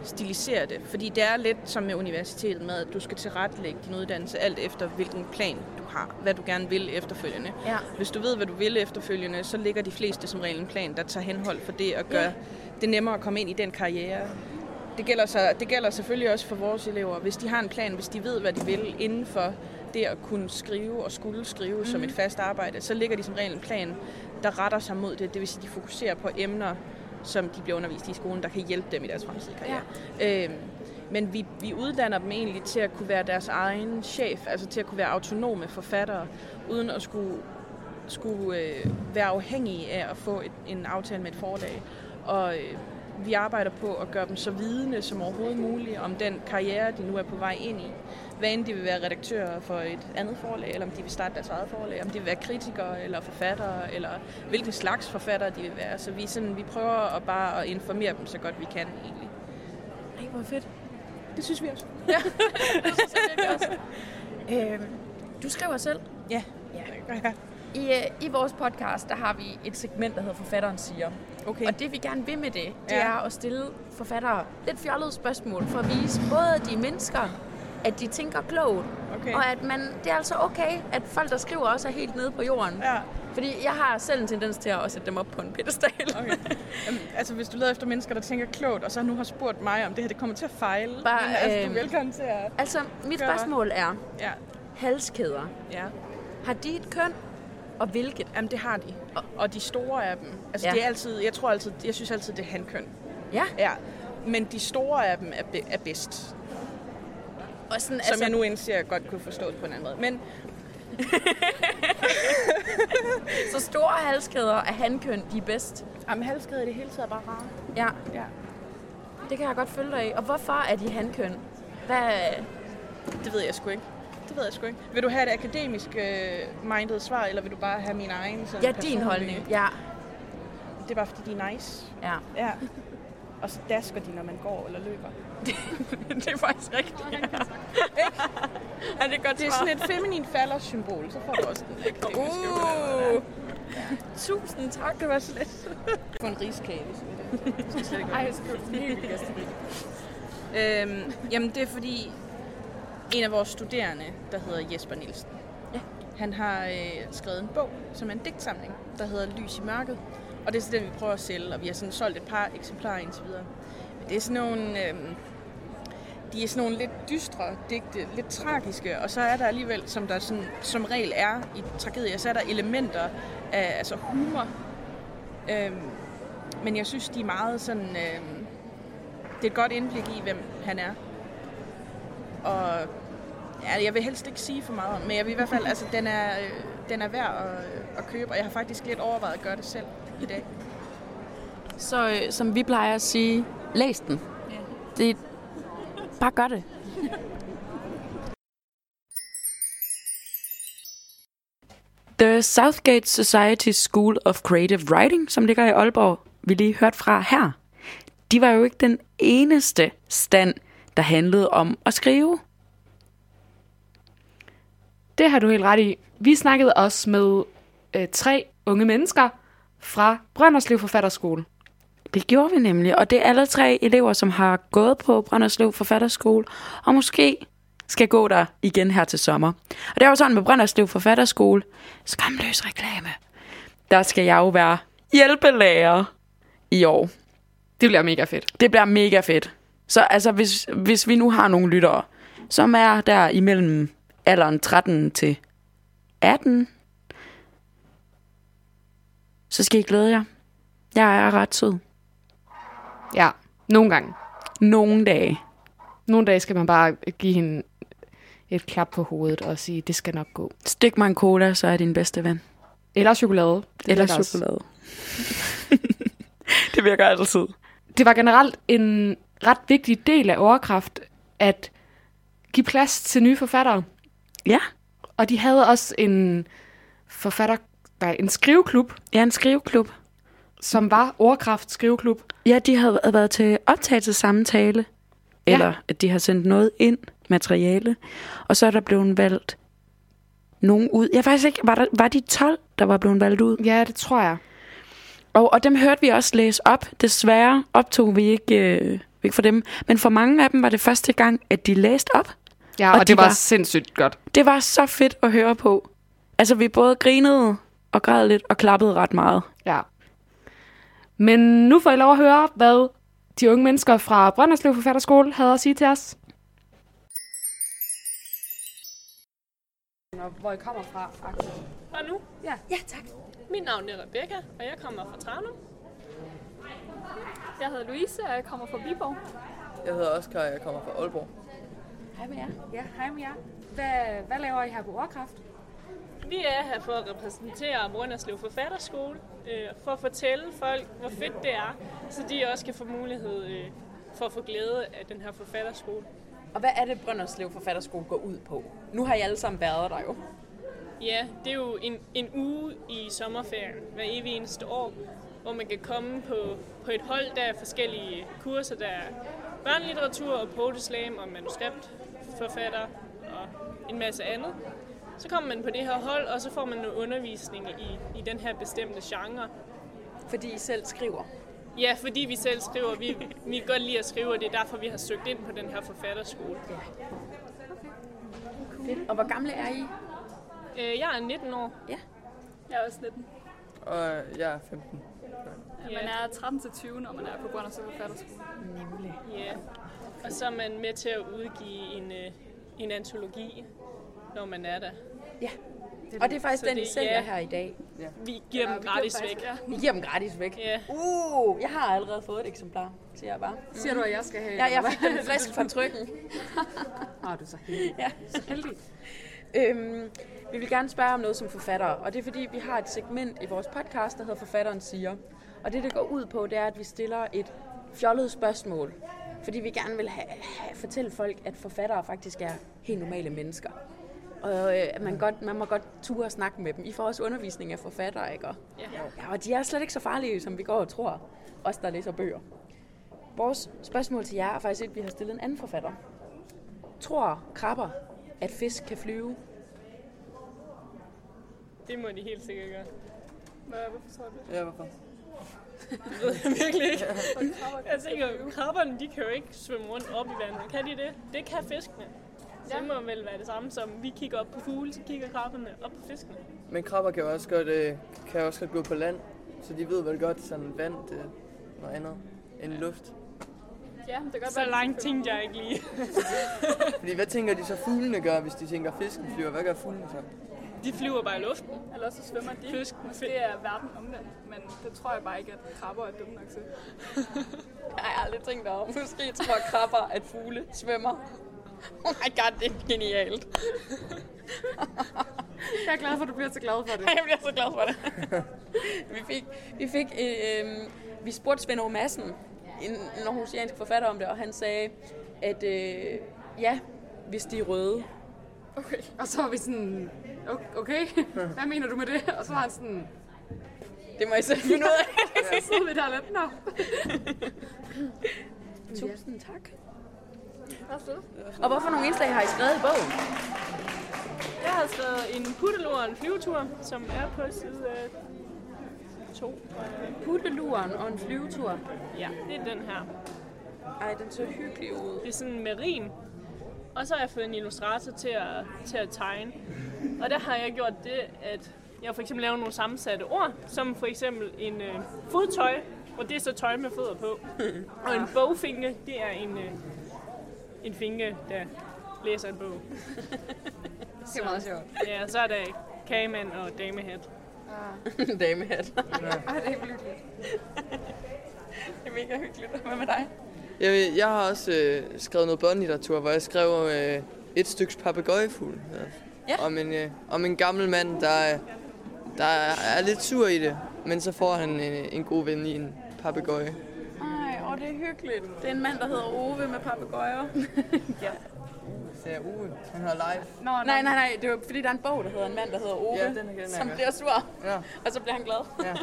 S8: stiliserer det. Fordi det er lidt som med universitetet med, at du skal tilrettelægge din uddannelse alt efter, hvilken plan du har. Hvad du gerne vil efterfølgende.
S4: Ja.
S8: Hvis du ved, hvad du vil efterfølgende, så ligger de fleste som regel en plan, der tager henhold for det og gør
S4: Ja.
S8: det nemmere at komme ind i den karriere. Det gælder, så, det gælder selvfølgelig også for vores elever. Hvis de har en plan, hvis de ved, hvad de vil inden for det at kunne skrive og skulle skrive mm. som
S4: Mhm.
S8: et fast arbejde, så ligger de som regel en plan, der retter sig mod det. Det vil sige, at de fokuserer på emner, som de bliver undervist i skolen, der kan hjælpe dem i deres fremtidige karriere. Ja. Øhm, men vi, vi uddanner dem egentlig til at kunne være deres egen chef, altså til at kunne være autonome forfattere, uden at skulle, skulle øh, være afhængige af at få et, en aftale med et forlag. Og øh, vi arbejder på at gøre dem så vidende som overhovedet muligt om den karriere, de nu er på vej ind i. Hvad end de vil være redaktører for et andet forlag, eller om de vil starte deres eget forlag, om de vil være kritikere eller forfattere, eller hvilken slags forfattere de vil være. Så vi, sådan, vi prøver at bare at informere dem så godt vi kan egentlig.
S4: Ej, hvor fedt.
S8: Det synes vi også.
S4: Ja, det synes jeg også. Øhm, du skriver selv.
S8: Ja.
S4: ja. I, øh, I vores podcast, der har vi et segment, der hedder Forfatteren siger.
S8: Okay.
S4: Og det vi gerne vil med det, det
S8: Ja.
S4: er at stille forfattere lidt fjollede spørgsmål, for at vise både de mennesker, at de tænker klogt,
S8: okay.
S4: og at man, det er altså okay, at folk, der skriver, også er helt nede på jorden.
S8: Ja.
S4: Fordi jeg har selv en tendens til at sætte dem op på en pedestal.
S8: Okay. Jamen, altså, hvis du leder efter mennesker, der tænker klogt, og så nu har spurgt mig, om det her det kommer til at fejle,
S4: Bare,
S8: men, altså, du er
S4: øhm,
S8: velkommen til at...
S4: Altså, mit
S8: gøre.
S4: spørgsmål er,
S8: ja.
S4: halskæder,
S8: Ja.
S4: har de et køn, og hvilket?
S8: Jamen, det har de. Og, og de store af dem. Altså,
S4: ja.
S8: det er altid, jeg tror altid, jeg synes altid, det er hankøn.
S4: Ja.
S8: Ja. Men de store af dem er, be, er bedst.
S4: Og sådan,
S8: Som
S4: altså-
S8: jeg nu indser, jeg godt kunne forstå det på en anden måde. Men
S4: Så store halskæder af hankøn, de er bedst.
S8: Jamen, halskæder i det hele taget er bare rare.
S4: Ja.
S8: ja.
S4: Det kan jeg godt følge dig i. Og hvorfor er de hankøn? Hvad...
S8: Det ved jeg sgu ikke. Det ved jeg sgu ikke. Vil du have et akademisk uh, minded svar, eller vil du bare have min egen sådan
S4: Ja, din holdning. Ja.
S8: Det er bare fordi, de er nice.
S4: Ja.
S8: Ja. Og så dasker de, når man går eller løber.
S4: det er faktisk rigtigt. Ja.
S8: er det godt Det er sådan et feminin falder-symbol, så får du også den akademiske.
S4: Uh. Tusind tak.
S8: Det var så let. Få en riskage, hvis du vil.
S4: Ej, jeg skal helt gæsteri.
S8: Øhm, jamen, det er fordi en af vores studerende, der hedder Jesper Nielsen,
S4: ja.
S8: Han har øh, skrevet en bog, som er en digtsamling, der hedder Lys i mørket. Og det er så den, vi prøver at sælge, og vi har sådan solgt et par eksemplarer indtil videre. Men det er sådan nogle... Øh, de er sådan nogle lidt dystre digte, lidt tragiske, og så er der alligevel, som der sådan, som regel er i tragedier, så er der elementer af altså humor. Øhm, men jeg synes, de er meget sådan... Øhm, det er et godt indblik i, hvem han er. Og ja, jeg vil helst ikke sige for meget, men jeg vil i hvert fald, altså den er, øh, den er værd at, at købe, og jeg har faktisk lidt overvejet at gøre det selv i dag.
S4: Så øh, som vi plejer at sige, læs den. Ja. Det, bare gør det. The Southgate Society School of Creative Writing, som ligger i Aalborg, vi lige hørt fra her. De var jo ikke den eneste stand, der handlede om at skrive.
S3: Det har du helt ret i. Vi snakkede også med øh, tre unge mennesker fra Brønderslev Forfatterskole.
S4: Det gjorde vi nemlig, og det er alle tre elever, som har gået på Brønderslev Forfatterskole, og måske skal gå der igen her til sommer. Og det er jo sådan med Brønderslev Forfatterskole, skamløs reklame. Der skal jeg jo være hjælpelærer i år.
S3: Det bliver mega fedt.
S4: Det bliver mega fedt. Så altså, hvis, hvis vi nu har nogle lyttere, som er der imellem alderen 13 til 18, så skal I glæde jer. Jeg er ret sød.
S3: Ja, nogle gange.
S4: Nogle dage.
S3: Nogle dage skal man bare give hende et klap på hovedet og sige, det skal nok gå.
S4: Stik mig en cola, så er din bedste ven.
S3: Eller chokolade. Det
S4: Eller chokolade. det virker altid.
S3: Det var generelt en ret vigtig del af overkraft at give plads til nye forfattere.
S4: Ja.
S3: Og de havde også en forfatter, nej, en skriveklub.
S4: Ja, en skriveklub.
S3: Som var Ordkraft Skriveklub.
S4: Ja, de havde været til optagelsessamtale.
S3: Ja.
S4: Eller at de har sendt noget ind, materiale. Og så er der blevet valgt nogen ud. Jeg faktisk ikke, var, der, var de 12, der var blevet valgt ud?
S3: Ja, det tror jeg.
S4: Og, og dem hørte vi også læse op. Desværre optog vi ikke, øh, ikke for dem. Men for mange af dem var det første gang, at de læste op.
S3: Ja, og, og
S4: de
S3: det var, var sindssygt godt.
S4: Det var så fedt at høre på. Altså, vi både grinede og græd lidt og klappede ret meget.
S3: Ja. Men nu får I lov at høre, hvad de unge mennesker fra Brønderslev Forfatterskole havde at sige til os. Hvor I kommer fra,
S14: Og nu?
S3: Ja.
S14: Ja, tak. Mit navn er Rebecca, og jeg kommer fra Tranum.
S15: Jeg hedder Louise, og jeg kommer fra Viborg.
S16: Jeg hedder Oskar, og jeg kommer fra Aalborg.
S3: Hej med jer. Ja, hej med jer. Hvad, hvad laver I her på Ordkraft?
S14: Vi er her for at repræsentere Brønderslev Forfatterskole, øh, for at fortælle folk, hvor fedt det er, så de også kan få mulighed øh, for at få glæde af den her forfatterskole.
S6: Og hvad er det, Brønderslev Forfatterskole går ud på? Nu har I alle sammen været der jo.
S14: Ja, det er jo en, en uge i sommerferien hver evig eneste år, hvor man kan komme på, på et hold, der er forskellige kurser. Der er børnelitteratur og poetry slam og manuskriptforfatter og en masse andet. Så kommer man på det her hold, og så får man noget undervisning i, i den her bestemte genre.
S6: Fordi I selv skriver?
S14: Ja, fordi vi selv skriver. Vi, vi kan godt lide at skrive, og det er derfor, vi har søgt ind på den her forfatterskole. Ja.
S6: Fedt. Og hvor gamle er I?
S14: Øh, jeg er 19 år.
S6: Ja.
S15: Jeg er også 19.
S16: Og jeg er 15.
S15: Ja. Man er 13 til 20, når man er på Brønderslev Forfatterskole.
S6: Nemlig.
S14: Ja. Og så er man med til at udgive en, øh, en antologi, når man er der.
S6: Ja. Og det er faktisk
S14: Så
S6: den, I
S14: det-
S6: sælger
S14: ja.
S6: her i dag.
S16: Ja.
S14: Vi giver dem
S15: vi
S14: gratis væk.
S15: faktisk-
S6: I giver dem gratis væk.
S14: Ja.
S6: Uh, jeg har allerede fået et eksemplar, siger jeg bare.
S15: Siger du, at jeg skal have
S6: Ja, jeg fik den frisk fra trykken.
S3: Ah, du er så heldig.
S6: Ja.
S3: Så heldig.
S6: Øhm, vi vil gerne spørge om noget som forfatter, og det er fordi, vi har et segment i vores podcast, der hedder Forfatteren siger. Og det, det går ud på, det er, at vi stiller et fjollet spørgsmål. Fordi vi gerne vil have, have, fortælle folk, at forfattere faktisk er helt normale mennesker. Og øh, at man, godt, man må godt ture og snakke med dem. I får også undervisning af forfattere, ikke? Og,
S14: Ja.
S6: ja, og de er slet ikke så farlige, som vi går og tror. Os, der læser bøger. Vores spørgsmål til jer er faktisk et, vi har stillet en anden forfatter. Tror krabber, at fisk kan flyve?
S14: Det må de helt sikkert gøre.
S15: Hvorfor tror du det?
S16: Ja, hvorfor?
S14: Det ved jeg virkelig ikke. Jeg tænker, krabberne, de kan jo ikke svømme rundt op i vandet. Kan de det? Det kan fiskene. Det må vel være det samme som, vi kigger op på fugle, så kigger krabberne op på fiskene.
S16: Men krabber kan jo også godt, øh, kan også godt gå på land, så de ved vel godt, sådan vand det er noget andet end luft.
S14: Ja, det kan godt Så langt tænkte jeg ikke lige.
S16: Fordi hvad tænker de så fuglene gør, hvis de tænker fisken flyver? Hvad gør fuglene så?
S14: De flyver bare i luften.
S9: Eller så svømmer de.
S14: Fisk.
S9: Måske er verden omvendt, men det tror jeg bare ikke, at krabber er dumme nok til.
S6: Jeg har aldrig tænkt over. Måske tror krabber, at fugle svømmer. Oh my god, det er genialt.
S3: Jeg er glad for, at du bliver så glad for det.
S6: Jeg bliver så glad for det. vi fik, vi fik øh, vi spurgte Svend Aage Madsen, en norhusiansk forfatter om det, og han sagde, at øh, ja, hvis de er røde.
S3: Okay. Og så var vi sådan, "O- okay, hvad mener du med det? Og så var han sådan,
S6: Det må I selv finde ud af.
S3: så sidder vi der lidt, nå.
S6: Tusind tak. Og hvorfor nogle indslag har I skrevet i bogen?
S14: Jeg har skrevet en puttelur og en flyvetur, som er på side 2.
S6: Putteluren og en flyvetur.
S14: Ja, det er den her.
S6: Ej, den så hyggelig ud.
S14: Det er sådan en marin. Og så har jeg fået en illustrator til at, til at tegne. Og der har jeg gjort det, at jeg for eksempel lavet nogle sammensatte ord, som for eksempel en øh, fodtøj, og det er så tøj med fødder på. Og en bogfinke, det er en, øh, en finke, der læser en bog.
S3: Det er meget sjovt.
S14: Ja, så er der kagemand og damehat.
S6: Damehat.
S3: Ej, det er hyggeligt.
S6: Det er mega hyggeligt. Hvad med dig?
S16: Jeg, jeg har også øh, skrevet noget børnelitteratur, hvor jeg skrev øh, et stykke papegøjefugl.
S6: Ja.
S16: Om, en, øh, om en gammel mand, der, er- der er lidt sur i det, men så får han en, en god ven i en papegøje.
S6: Åh, det er hyggeligt. Det er en mand, der hedder Ove med papegøjer. ja.
S16: Sagde jeg Uwe? Han hedder Leif.
S6: Nå, nej, nej, nej. Det var fordi, der er en bog, der hedder En mand, der hedder Ove,
S16: Ja, den er- den er
S6: som
S16: jeg.
S6: bliver sur.
S16: Ja.
S6: Og så bliver han glad.
S16: Ja.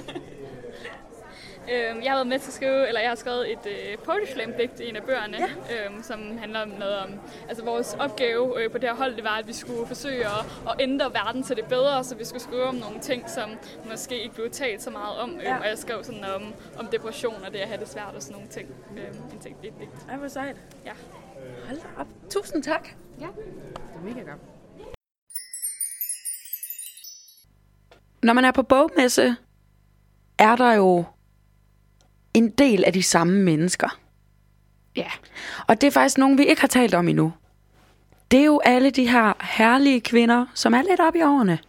S15: Øhm, jeg har været med til at skrive, eller jeg har skrevet et øh, Poetry Slam digt i en af bøgerne, ja. øhm, som handler om noget om, altså vores opgave øh, på det her hold, det var, at vi skulle forsøge at, at ændre verden til det bedre, så vi skulle skrive om nogle ting, som måske ikke blev talt så meget om, øhm,
S6: Ja.
S15: og jeg skrev sådan om, om depression og det at have det svært og sådan nogle ting. Øhm, en ting, det er et digt.
S6: Ej, hvor sejt.
S15: Ja.
S6: Hold da op. Tusind tak.
S15: Ja.
S3: Det er mega godt.
S4: Når man er på bogmesse, er der jo en del af de samme mennesker.
S3: Ja.
S4: Og det er faktisk nogen, vi ikke har talt om endnu. Det er jo alle de her herlige kvinder, som er lidt oppe i årene,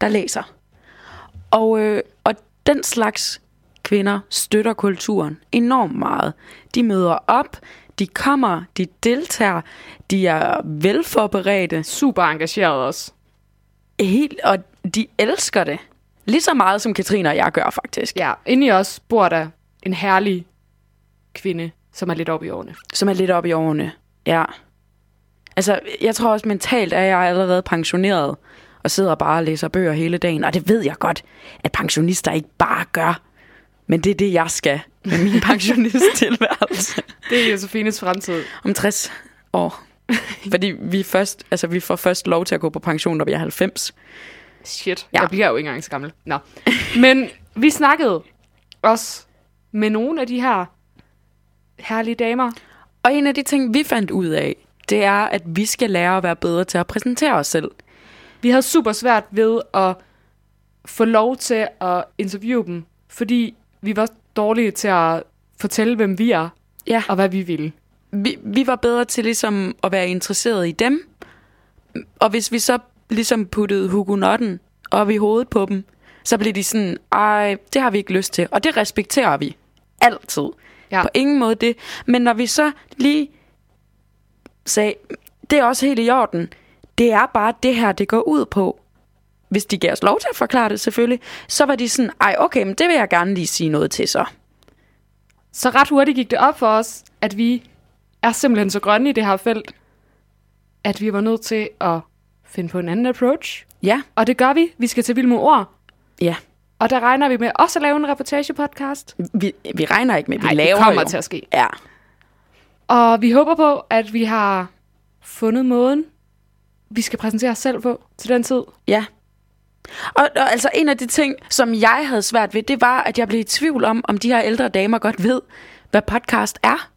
S4: der læser. Og, øh, og den slags kvinder støtter kulturen enormt meget. De møder op, de kommer, de deltager, de er velforberedte.
S3: Super engageret også.
S4: Helt, og de elsker det. Lige så meget, som Katrine og jeg gør, faktisk.
S3: Ja, inde i os bor der en herlig kvinde, som er lidt oppe i årene.
S4: Som er lidt oppe i årene, ja. Altså, jeg tror også mentalt, at jeg er allerede pensioneret og sidder bare og læser bøger hele dagen. Og det ved jeg godt, at pensionister ikke bare gør. Men det er det, jeg skal med min pensionisttilværelse.
S3: Det er Josefines fremtid.
S4: Om 60 år. Fordi vi, først, altså, vi får først lov til at gå på pension, når vi er 90.
S3: Shit, ja. jeg bliver jo ikke engang så gammel. Nå. Men vi snakkede også med nogle af de her herlige damer.
S4: Og en af de ting, vi fandt ud af, det er, at vi skal lære at være bedre til at præsentere os selv.
S3: Vi havde super svært ved at få lov til at interviewe dem, fordi vi var dårlige til at fortælle, hvem vi er,
S4: ja.
S3: og hvad vi ville.
S4: Vi, vi var bedre til ligesom at være interesseret i dem. Og hvis vi så ligesom puttede huguenotten op i hovedet på dem, så blev de sådan, ej, det har vi ikke lyst til. Og det respekterer vi. Altid.
S3: Ja.
S4: På ingen måde det. Men når vi så lige sagde, det er også helt i orden. Det er bare det her, det går ud på. Hvis de gav os lov til at forklare det selvfølgelig, så var de sådan, ej okay, men det vil jeg gerne lige sige noget til så.
S3: Så ret hurtigt gik det op for os, at vi er simpelthen så grønne i det her felt, at vi var nødt til at finde på en anden approach.
S4: Ja.
S3: Og det gør vi. Vi skal til Vild med Ord.
S4: Ja.
S3: Og der regner vi med også at lave en reportagepodcast.
S4: Vi, vi regner ikke med, vi
S3: Nej,
S4: laver
S3: det kommer
S4: jo.
S3: til at ske.
S4: Ja.
S3: Og vi håber på, at vi har fundet måden, vi skal præsentere os selv på til den tid.
S4: Ja. Og, og altså en af de ting, som jeg havde svært ved, det var, at jeg blev i tvivl om, om de her ældre damer godt ved, hvad podcast er.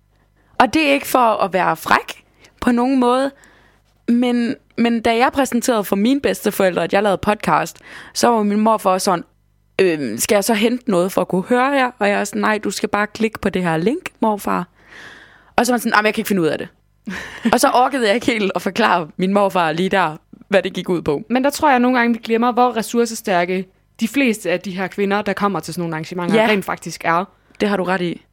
S4: Og det er ikke for at være fræk på nogen måde, Men, men da jeg præsenterede for mine bedsteforældre, at jeg lavede podcast, så var min mor for sådan, øh, skal jeg så hente noget for at kunne høre jer? Og jeg er sådan, nej, du skal bare klikke på det her link, morfar. Og så var han sådan, jeg kan ikke finde ud af det. og så orkede jeg ikke helt at forklare min morfar lige der, hvad det gik ud på.
S3: Men der tror jeg nogle gange, vi glemmer, hvor ressourcestærke de fleste af de her kvinder, der kommer til sådan nogle arrangementer,
S4: Ja.
S3: rent faktisk er.
S4: Det har du ret i.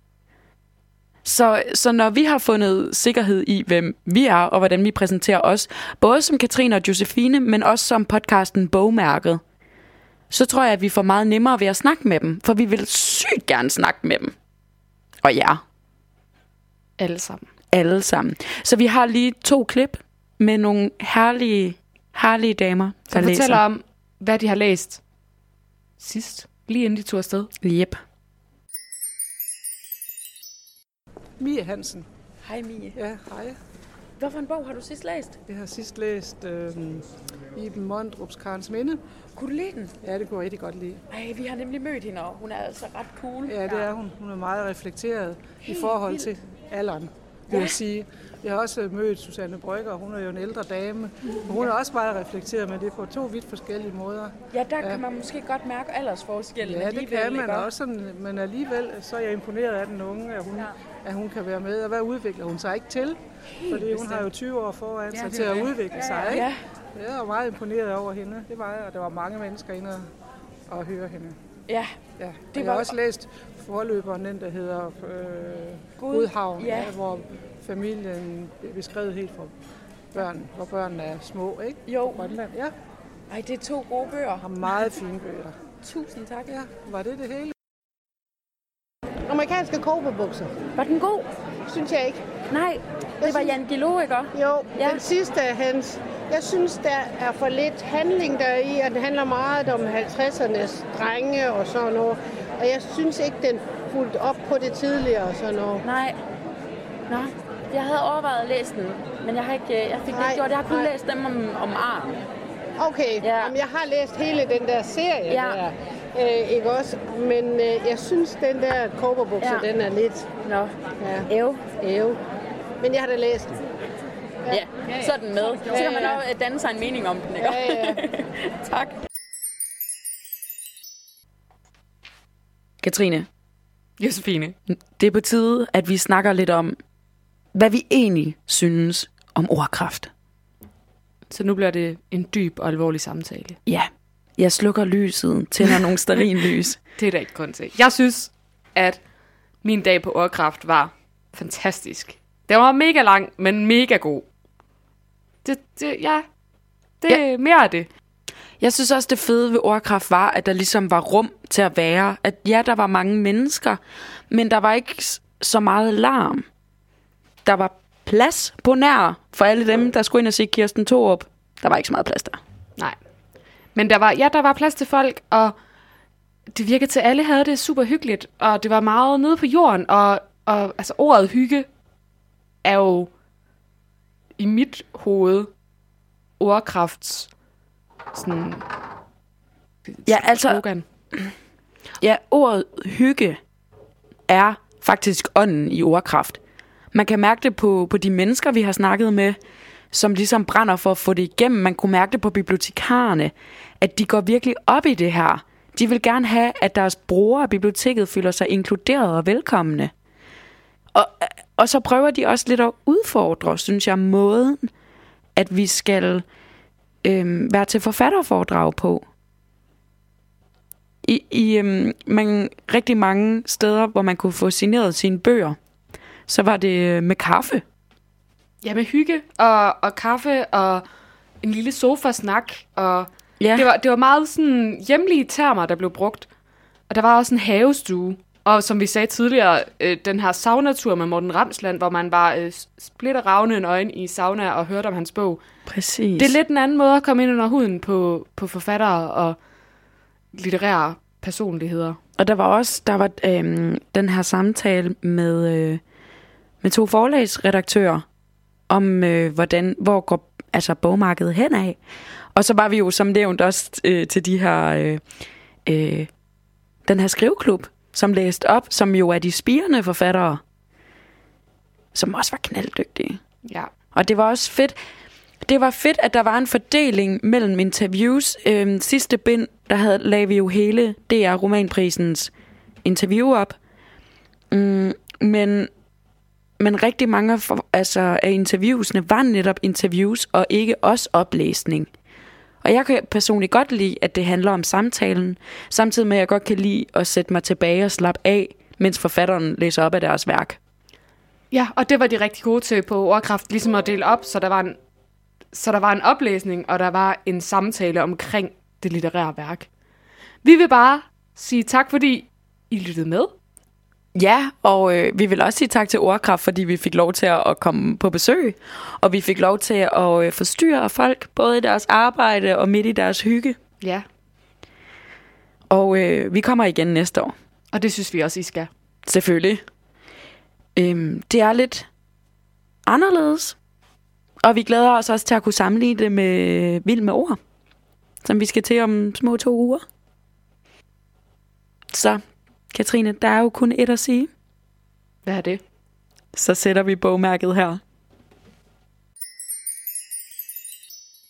S4: Så, så når vi har fundet sikkerhed i, hvem vi er, og hvordan vi præsenterer os, både som Katrine og Josefine, men også som podcasten Bogmærket, så tror jeg, at vi får meget nemmere ved at snakke med dem, for vi vil sygt gerne snakke med dem. Og ja.
S3: Alle sammen.
S4: Alle sammen. Så vi har lige to klip med nogle herlige, herlige damer,
S3: Så
S4: der
S3: fortæller
S4: læser.
S3: om, hvad de har læst sidst, lige inden de tog afsted.
S4: Yep.
S17: Mie Hansen.
S6: Hej Mie.
S17: Ja, hej.
S6: Hvorfor en bog har du sidst læst?
S17: Jeg har sidst læst øh, Iben Mondrups Karens Minde.
S6: Kunne du lide den?
S17: Ja, det kunne jeg rigtig godt lide.
S6: Ej, vi har nemlig mødt hende, og hun er altså ret cool.
S17: Ja, det er hun. Hun er meget reflekteret
S6: Helt
S17: i forhold
S6: vildt.
S17: til alderen, vil
S6: Ja.
S17: jeg sige. Jeg har også mødt Susanne Brygger, hun er jo en ældre dame. Og hun er også meget reflekteret, men det er på to vidt forskellige måder.
S6: Ja, der kan man måske godt mærke aldersforskellen
S17: Ja, det kan man også, men alligevel så er jeg imponeret af den unge, at hun, ja. at hun kan være med. Og hvad udvikler hun sig ikke til? Fordi hun har jo 20 år foran
S6: Ja,
S17: sig til at udvikle
S6: Ja,
S17: sig.
S6: ja.
S17: Ikke?
S6: Ja.
S17: Jeg var meget imponeret over hende. Det var jeg, og der var mange mennesker inde og, og høre hende.
S6: Ja.
S17: ja.
S6: Det
S17: Det jeg
S6: var-
S17: har også læst forløberen, den der hedder øh,
S6: Gud.
S17: Godhavn,
S6: Ja.
S17: ja. hvor familien bliver beskrevet helt fra børn, hvor børnene er små, ikke?
S6: Jo.
S17: Grønland, ja.
S6: Ej, det er to gode bøger.
S17: Har meget fine bøger.
S6: Tusind tak.
S17: Ja, var det det hele?
S18: Amerikanske kobberbukser.
S6: Var den god?
S18: Synes jeg ikke.
S6: Nej, det var Jan Gilo, ikke?
S18: Jo,
S6: Ja.
S18: den sidste af hans. Jeg synes, der er for lidt handling der i, og det handler meget om 50'ernes drenge og sådan noget. Og jeg synes ikke, den fulgte op på det tidligere og sådan noget.
S6: Nej. Nå, jeg havde overvejet at læse den, men jeg, har ikke, jeg fik det
S18: Nej,
S6: ikke gjort. Jeg har kun
S18: nej.
S6: læst dem om, om arm.
S18: Okay, ja. Jamen, jeg har læst hele den der serie
S6: Ja.
S18: der. Øh, ikke også? Men øh, jeg synes, den der kobberbukser,
S6: Ja.
S18: den er lidt...
S6: Nå,
S18: ja.
S6: Æv.
S18: Æv. Men jeg har da læst den.
S6: Ja, så er den med. Så kan man
S18: Ja, ja.
S6: også danne sig en mening om den, ikke?
S18: Ja, ja.
S6: tak.
S4: Katrine.
S3: Josefine.
S4: Det er på tide, at vi snakker lidt om, hvad vi egentlig synes om ordkraft.
S3: Så nu bliver det en dyb og alvorlig samtale.
S4: Ja, jeg slukker lyset, tænder nogle stearinlys.
S3: Det er der ikke grund til. Jeg synes, at min dag på Ordkraft var fantastisk. Den var mega lang, men mega god. Det, det ja, det er ja. mere af det.
S4: Jeg synes også, det fede ved ordkraft var, at der ligesom var rum til at være. At ja, der var mange mennesker, men der var ikke så meget larm. Der var plads på nær for alle dem, der skulle ind og se Kirsten Thorup. Der var ikke så meget plads der.
S3: Nej. Men der var, ja, der var plads til folk, og det virkede til, at alle havde det super hyggeligt, og det var meget nede på jorden, og, og altså ordet hygge er jo i mit hoved ordkrafts sådan
S4: Ja, altså,
S3: slogan.
S4: ja, ordet hygge er faktisk ånden i ordkraft. Man kan mærke det på, på de mennesker, vi har snakket med, som ligesom brænder for at få det igennem. Man kunne mærke det på bibliotekarerne, at de går virkelig op i det her. De vil gerne have, at deres brugere af biblioteket føler sig inkluderet og velkomne. Og, og så prøver de også lidt at udfordre, synes jeg, måden, at vi skal øhm, være til forfatterforedrag på. I, i øhm, man, rigtig mange steder, hvor man kunne få signeret sine bøger, så var det øh, med kaffe.
S3: Ja, med hygge og, og kaffe og en lille sofa-snak. Og
S4: Ja.
S3: det, var, det var meget sådan hjemlige termer, der blev brugt. Og der var også en havestue. Og som vi sagde tidligere, øh, den her saunatur med Morten Ramsland, hvor man var øh, splitter ravne en øjne i sauna og hørte om hans bog.
S4: Præcis.
S3: Det er lidt en anden måde at komme ind under huden på, på forfattere og litterære personligheder.
S4: Og der var også der var øhm, den her samtale med, øh, med to forlagsredaktører om, øh, hvordan, hvor går altså, bogmarkedet hen af. Og så var vi jo som nævnt også øh, til de her, øh, øh, den her skriveklub, som læste op, som jo er de spirende forfattere, som også var knalddygtige.
S3: Ja.
S4: Og det var også fedt. det var fedt, at der var en fordeling mellem interviews. Øhm, sidste bind, der havde, lagde vi jo hele DR Romanprisens interview op. Mm, men, men rigtig mange af, altså, af interviewsene var netop interviews, og ikke også oplæsning. Og jeg kan personligt godt lide, at det handler om samtalen, samtidig med, at jeg godt kan lide at sætte mig tilbage og slappe af, mens forfatteren læser op af deres værk.
S3: Ja, og det var de rigtig gode til på ordkraft, ligesom at dele op, så der var en, så der var en oplæsning, og der var en samtale omkring det litterære værk. Vi vil bare sige tak, fordi I lyttede med.
S4: Ja, og øh, vi vil også sige tak til Ordkraft, fordi vi fik lov til at, at komme på besøg, og vi fik lov til at øh, forstyrre folk, både i deres arbejde og midt i deres hygge.
S3: Ja.
S4: Og øh, vi kommer igen næste år.
S3: Og det synes vi også, I skal.
S4: Selvfølgelig. Øhm, det er lidt anderledes, og vi glæder os også til at kunne sammenligne det med Vild med Ord, som vi skal til om små to uger. Så, Katrine, der er jo kun et at sige.
S3: Hvad er det?
S4: Så sætter vi bogmærket her.